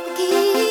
aquí.